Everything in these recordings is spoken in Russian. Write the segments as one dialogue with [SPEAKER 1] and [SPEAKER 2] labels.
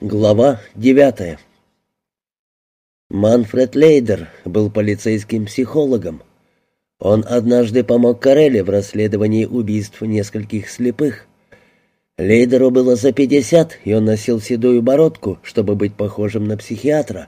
[SPEAKER 1] Глава девятая Манфред Лейдер был полицейским психологом. Он однажды помог Карелле в расследовании убийств нескольких слепых. Лейдеру было за пятьдесят, и он носил седую бородку, чтобы быть похожим на психиатра.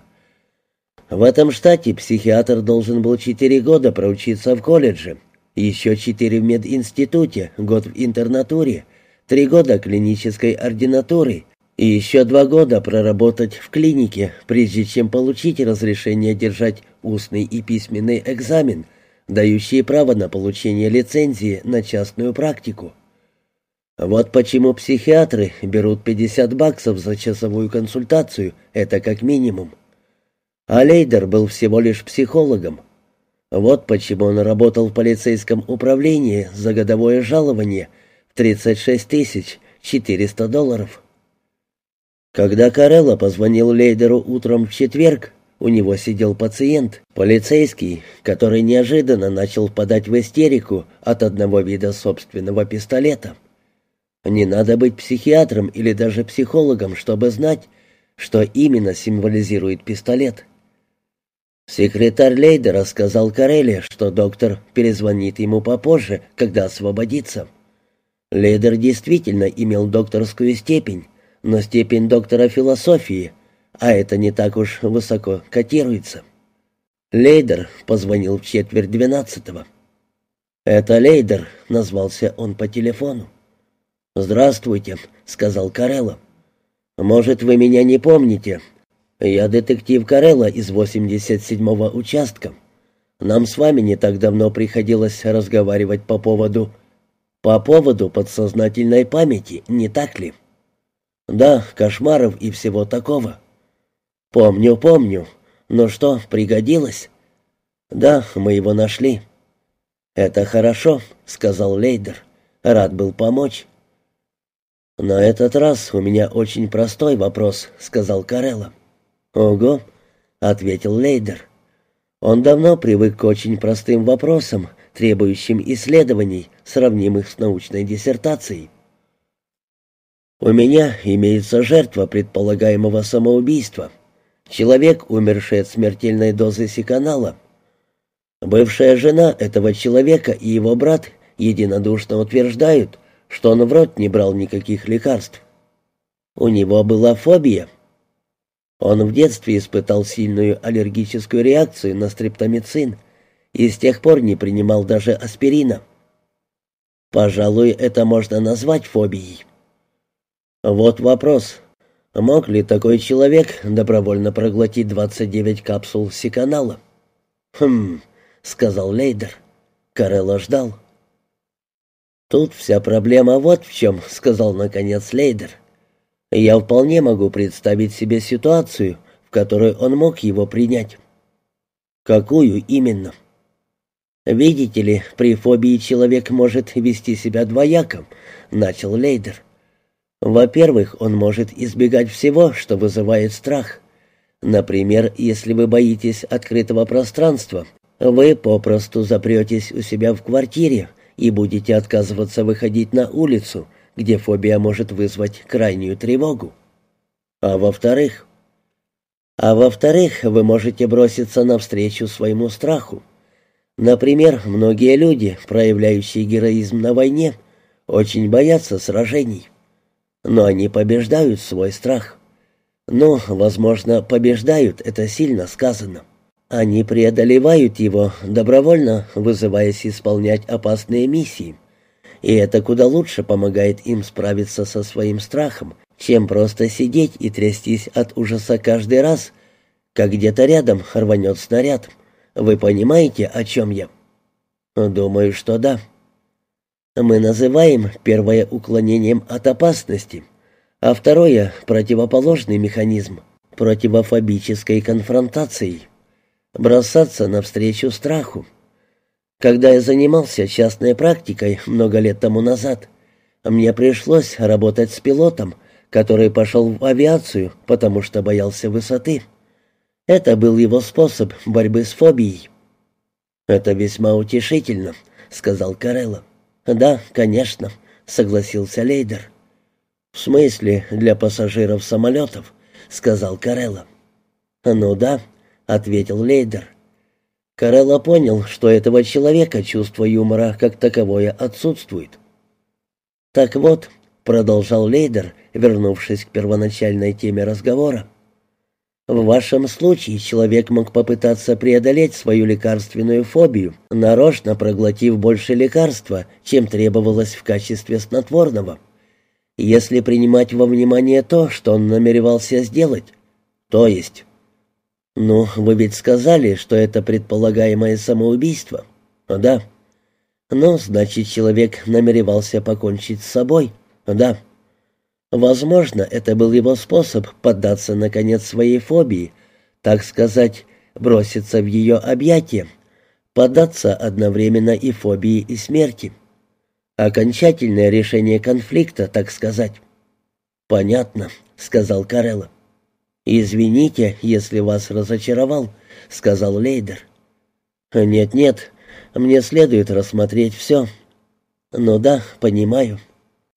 [SPEAKER 1] В этом штате психиатр должен был четыре года проучиться в колледже, еще четыре в мединституте, год в интернатуре, три года клинической ординатуры и еще два года проработать в клинике, прежде чем получить разрешение держать устный и письменный экзамен, дающие право на получение лицензии на частную практику. Вот почему психиатры берут 50 баксов за часовую консультацию, это как минимум. А Лейдер был всего лишь психологом. Вот почему он работал в полицейском управлении за годовое жалование в 36 тысяч 400 долларов. Когда Карелла позвонил Лейдеру утром в четверг, у него сидел пациент, полицейский, который неожиданно начал впадать в истерику от одного вида собственного пистолета. Не надо быть психиатром или даже психологом, чтобы знать, что именно символизирует пистолет. Секретарь Лейдера сказал Карелле, что доктор перезвонит ему попозже, когда освободится. Лейдер действительно имел докторскую степень, но степень доктора философии, а это не так уж высоко котируется. Лейдер позвонил в четверть двенадцатого. «Это Лейдер», — назвался он по телефону. «Здравствуйте», — сказал Карелло. «Может, вы меня не помните. Я детектив Карелло из 87-го участка. Нам с вами не так давно приходилось разговаривать по поводу... по поводу подсознательной памяти, не так ли?» Да, кошмаров и всего такого. Помню, помню. Но что, пригодилось? Да, мы его нашли. Это хорошо, сказал Лейдер. Рад был помочь. На этот раз у меня очень простой вопрос, сказал Карелла. Ого, ответил Лейдер. Он давно привык к очень простым вопросам, требующим исследований, сравнимых с научной диссертацией. У меня имеется жертва предполагаемого самоубийства. Человек, умерший от смертельной дозы сиканала. Бывшая жена этого человека и его брат единодушно утверждают, что он в рот не брал никаких лекарств. У него была фобия. Он в детстве испытал сильную аллергическую реакцию на стрептомицин и с тех пор не принимал даже аспирина. Пожалуй, это можно назвать фобией. Вот вопрос. Мог ли такой человек добровольно проглотить 29 капсул сиканала? «Хм», — сказал Лейдер. Карелла ждал. «Тут вся проблема вот в чем», — сказал наконец Лейдер. «Я вполне могу представить себе ситуацию, в которой он мог его принять». «Какую именно?» «Видите ли, при фобии человек может вести себя двояко», — начал Лейдер. Во-первых, он может избегать всего, что вызывает страх. Например, если вы боитесь открытого пространства, вы попросту запретесь у себя в квартире и будете отказываться выходить на улицу, где фобия может вызвать крайнюю тревогу. А во-вторых... А во-вторых, вы можете броситься навстречу своему страху. Например, многие люди, проявляющие героизм на войне, очень боятся сражений но они побеждают свой страх. Но, возможно, побеждают, это сильно сказано. Они преодолевают его, добровольно вызываясь исполнять опасные миссии. И это куда лучше помогает им справиться со своим страхом, чем просто сидеть и трястись от ужаса каждый раз, как где-то рядом рванет снаряд. Вы понимаете, о чем я? Думаю, что да. Мы называем первое уклонением от опасности, а второе — противоположный механизм, противофобической конфронтацией. Бросаться навстречу страху. Когда я занимался частной практикой много лет тому назад, мне пришлось работать с пилотом, который пошел в авиацию, потому что боялся высоты. Это был его способ борьбы с фобией. «Это весьма утешительно», — сказал Карелло. «Да, конечно», — согласился Лейдер. «В смысле для пассажиров самолетов?» сказал Карелла. «Ну да», — ответил Лейдер. Карелла понял, что этого человека чувство юмора как таковое отсутствует. «Так вот», — продолжал Лейдер, вернувшись к первоначальной теме разговора, «в вашем случае человек мог попытаться преодолеть свою лекарственную фобию, нарочно проглотив больше лекарства, чем требовалось в качестве снотворного. Если принимать во внимание то, что он намеревался сделать, то есть «Ну, вы ведь сказали, что это предполагаемое самоубийство?» «Да». «Ну, значит, человек намеревался покончить с собой?» «Да». Возможно, это был его способ поддаться, наконец, своей фобии, так сказать, броситься в ее объятия, поддаться одновременно и фобии, и смерти. Окончательное решение конфликта, так сказать. «Понятно», — сказал Карелло. «Извините, если вас разочаровал», — сказал Лейдер. «Нет-нет, мне следует рассмотреть все». «Ну да, понимаю».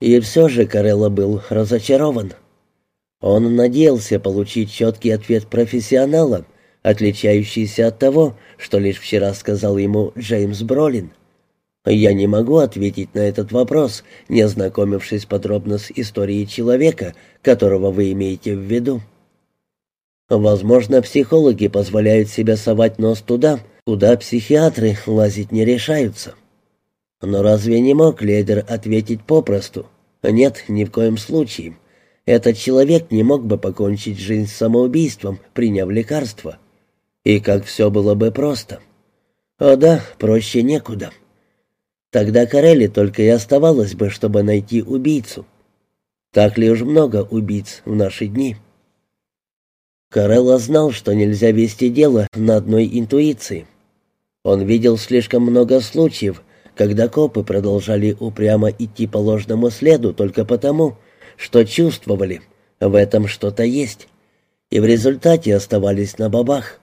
[SPEAKER 1] И все же Карелла был разочарован. Он надеялся получить четкий ответ профессионала, отличающийся от того, что лишь вчера сказал ему Джеймс Бролин. «Я не могу ответить на этот вопрос, не ознакомившись подробно с историей человека, которого вы имеете в виду». Возможно, психологи позволяют себе совать нос туда, куда психиатры лазить не решаются. Но разве не мог Лейдер ответить попросту? Нет, ни в коем случае. Этот человек не мог бы покончить жизнь самоубийством, приняв лекарство. И как все было бы просто. О да, проще некуда. Тогда Карелли только и оставалось бы, чтобы найти убийцу. Так ли уж много убийц в наши дни?» Карелла знал, что нельзя вести дело на одной интуиции. Он видел слишком много случаев, когда копы продолжали упрямо идти по ложному следу только потому, что чувствовали, в этом что-то есть, и в результате оставались на бабах.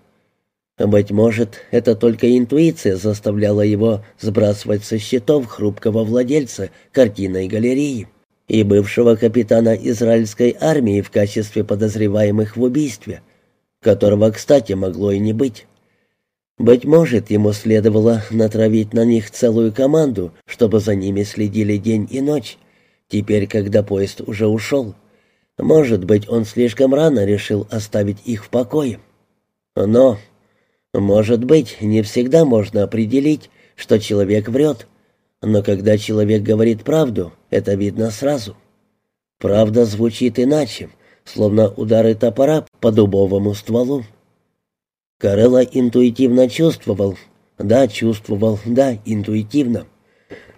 [SPEAKER 1] Быть может, это только интуиция заставляла его сбрасывать со счетов хрупкого владельца картинной галереи и бывшего капитана израильской армии в качестве подозреваемых в убийстве, которого, кстати, могло и не быть. Быть может, ему следовало натравить на них целую команду, чтобы за ними следили день и ночь, теперь, когда поезд уже ушел. Может быть, он слишком рано решил оставить их в покое. Но, может быть, не всегда можно определить, что человек врет, но когда человек говорит правду, это видно сразу. Правда звучит иначе, словно удары топора по дубовому стволу. Карелла интуитивно чувствовал, да, чувствовал, да, интуитивно,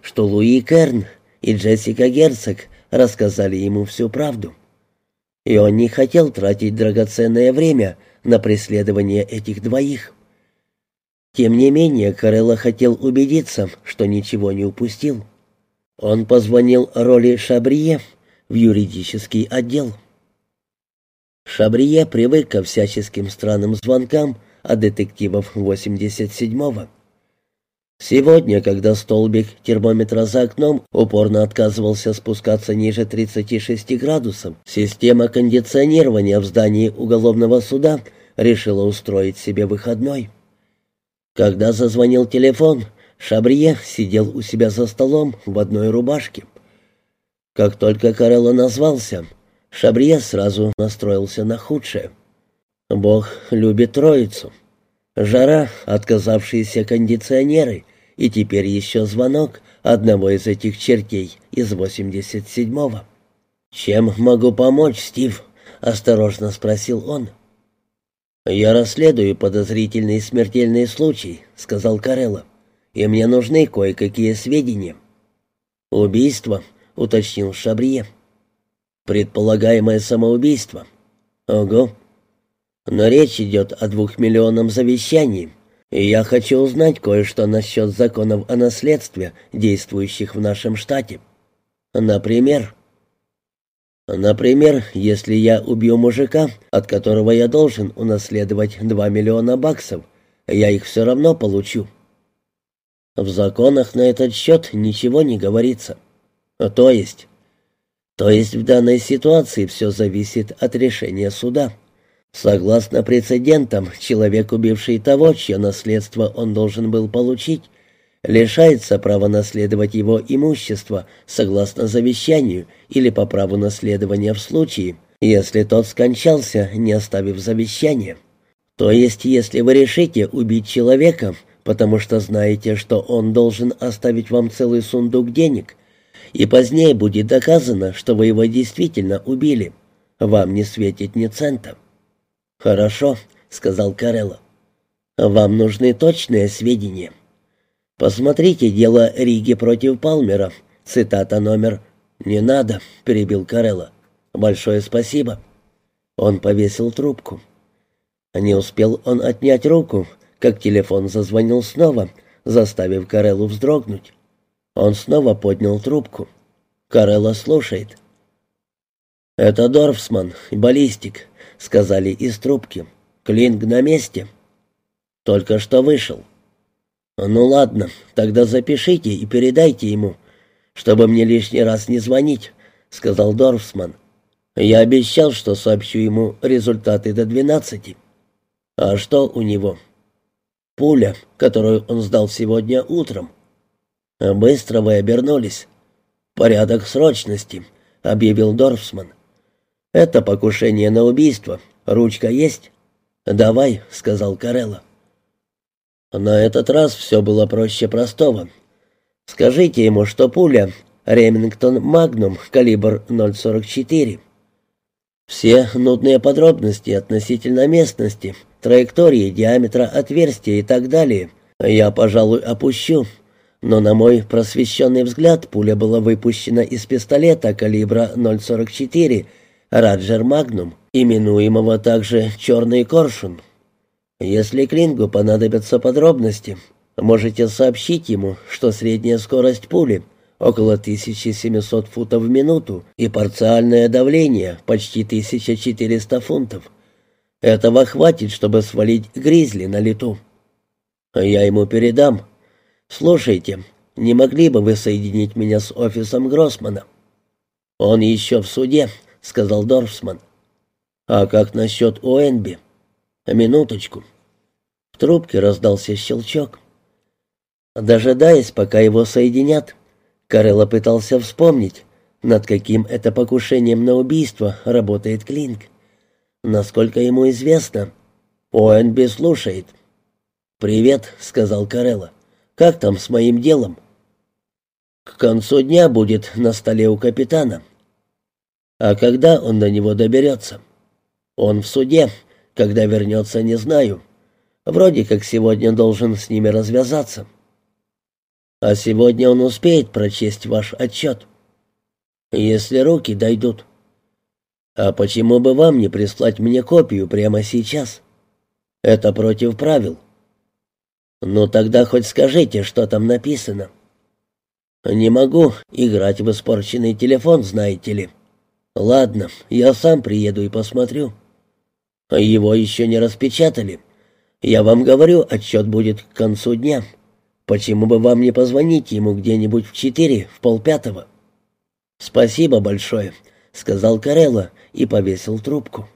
[SPEAKER 1] что Луи Керн и Джессика Герцог рассказали ему всю правду. И он не хотел тратить драгоценное время на преследование этих двоих. Тем не менее, Карелла хотел убедиться, что ничего не упустил. Он позвонил Роли Шабрие в юридический отдел. Шабрие привык ко всяческим странным звонкам от детективов 87-го. Сегодня, когда столбик термометра за окном упорно отказывался спускаться ниже 36 градусов, система кондиционирования в здании уголовного суда решила устроить себе выходной. Когда зазвонил телефон, Шабрие сидел у себя за столом в одной рубашке. Как только Карелла назвался, Шабрие сразу настроился на худшее. Бог любит троицу. Жара, отказавшиеся кондиционеры, и теперь еще звонок одного из этих чертей из 87-го. «Чем могу помочь, Стив?» — осторожно спросил он. «Я расследую подозрительный смертельный случай», — сказал Карелла, — «и мне нужны кое-какие сведения». «Убийство», — уточнил Шабрие. «Предполагаемое самоубийство». «Ого». «Но речь идет о двухмиллионном завещании, и я хочу узнать кое-что насчет законов о наследстве, действующих в нашем штате. Например...» Например, если я убью мужика, от которого я должен унаследовать два миллиона баксов, я их все равно получу. В законах на этот счет ничего не говорится. То есть, То есть в данной ситуации все зависит от решения суда. Согласно прецедентам, человек, убивший того, чье наследство он должен был получить, лишается права наследовать его имущество согласно завещанию или по праву наследования в случае, если тот скончался, не оставив завещания. То есть, если вы решите убить человека, потому что знаете, что он должен оставить вам целый сундук денег, и позднее будет доказано, что вы его действительно убили, вам не светит ни цента. «Хорошо», — сказал Карелло. «Вам нужны точные сведения». «Посмотрите дело Риги против Палмера. Цитата номер...» «Не надо», — перебил Карелло. «Большое спасибо». Он повесил трубку. Не успел он отнять руку, как телефон зазвонил снова, заставив Кареллу вздрогнуть. Он снова поднял трубку. Карелла слушает. «Это Дорфсман, баллистик», — сказали из трубки. «Клинг на месте». «Только что вышел». «Ну ладно, тогда запишите и передайте ему, чтобы мне лишний раз не звонить», — сказал Дорфсман. «Я обещал, что сообщу ему результаты до двенадцати». «А что у него?» «Пуля, которую он сдал сегодня утром». «Быстро вы обернулись». «Порядок срочности», — объявил Дорфсман. «Это покушение на убийство. Ручка есть?» «Давай», — сказал Карелла. На этот раз все было проще простого. Скажите ему, что пуля Ремингтон Магнум калибр 0,44. Все нудные подробности относительно местности, траектории, диаметра отверстия и так далее я, пожалуй, опущу. Но на мой просвещенный взгляд пуля была выпущена из пистолета калибра 0,44 Раджер Магнум, именуемого также «Черный коршун». Если Клингу понадобятся подробности, можете сообщить ему, что средняя скорость пули около 1700 футов в минуту и парциальное давление почти 1400 фунтов. Этого хватит, чтобы свалить гризли на лету. Я ему передам. Слушайте, не могли бы вы соединить меня с офисом Гроссмана? Он еще в суде, сказал Дорфсман. А как насчет Уэнби? Минуточку. В трубке раздался щелчок. Дожидаясь, пока его соединят, Карелла пытался вспомнить, над каким это покушением на убийство работает Клинк. Насколько ему известно, Оэнби слушает. «Привет», — сказал Карелла. «Как там с моим делом?» «К концу дня будет на столе у капитана». «А когда он до него доберется?» «Он в суде. Когда вернется, не знаю. Вроде как сегодня должен с ними развязаться. А сегодня он успеет прочесть ваш отчет. Если руки дойдут. А почему бы вам не прислать мне копию прямо сейчас? Это против правил. Ну тогда хоть скажите, что там написано. Не могу играть в испорченный телефон, знаете ли. Ладно, я сам приеду и посмотрю. Его еще не распечатали. — я вам говорю, отчет будет к концу дня. Почему бы вам не позвонить ему где-нибудь в четыре, в полпятого?» «Спасибо большое», — сказал Карелла и повесил трубку.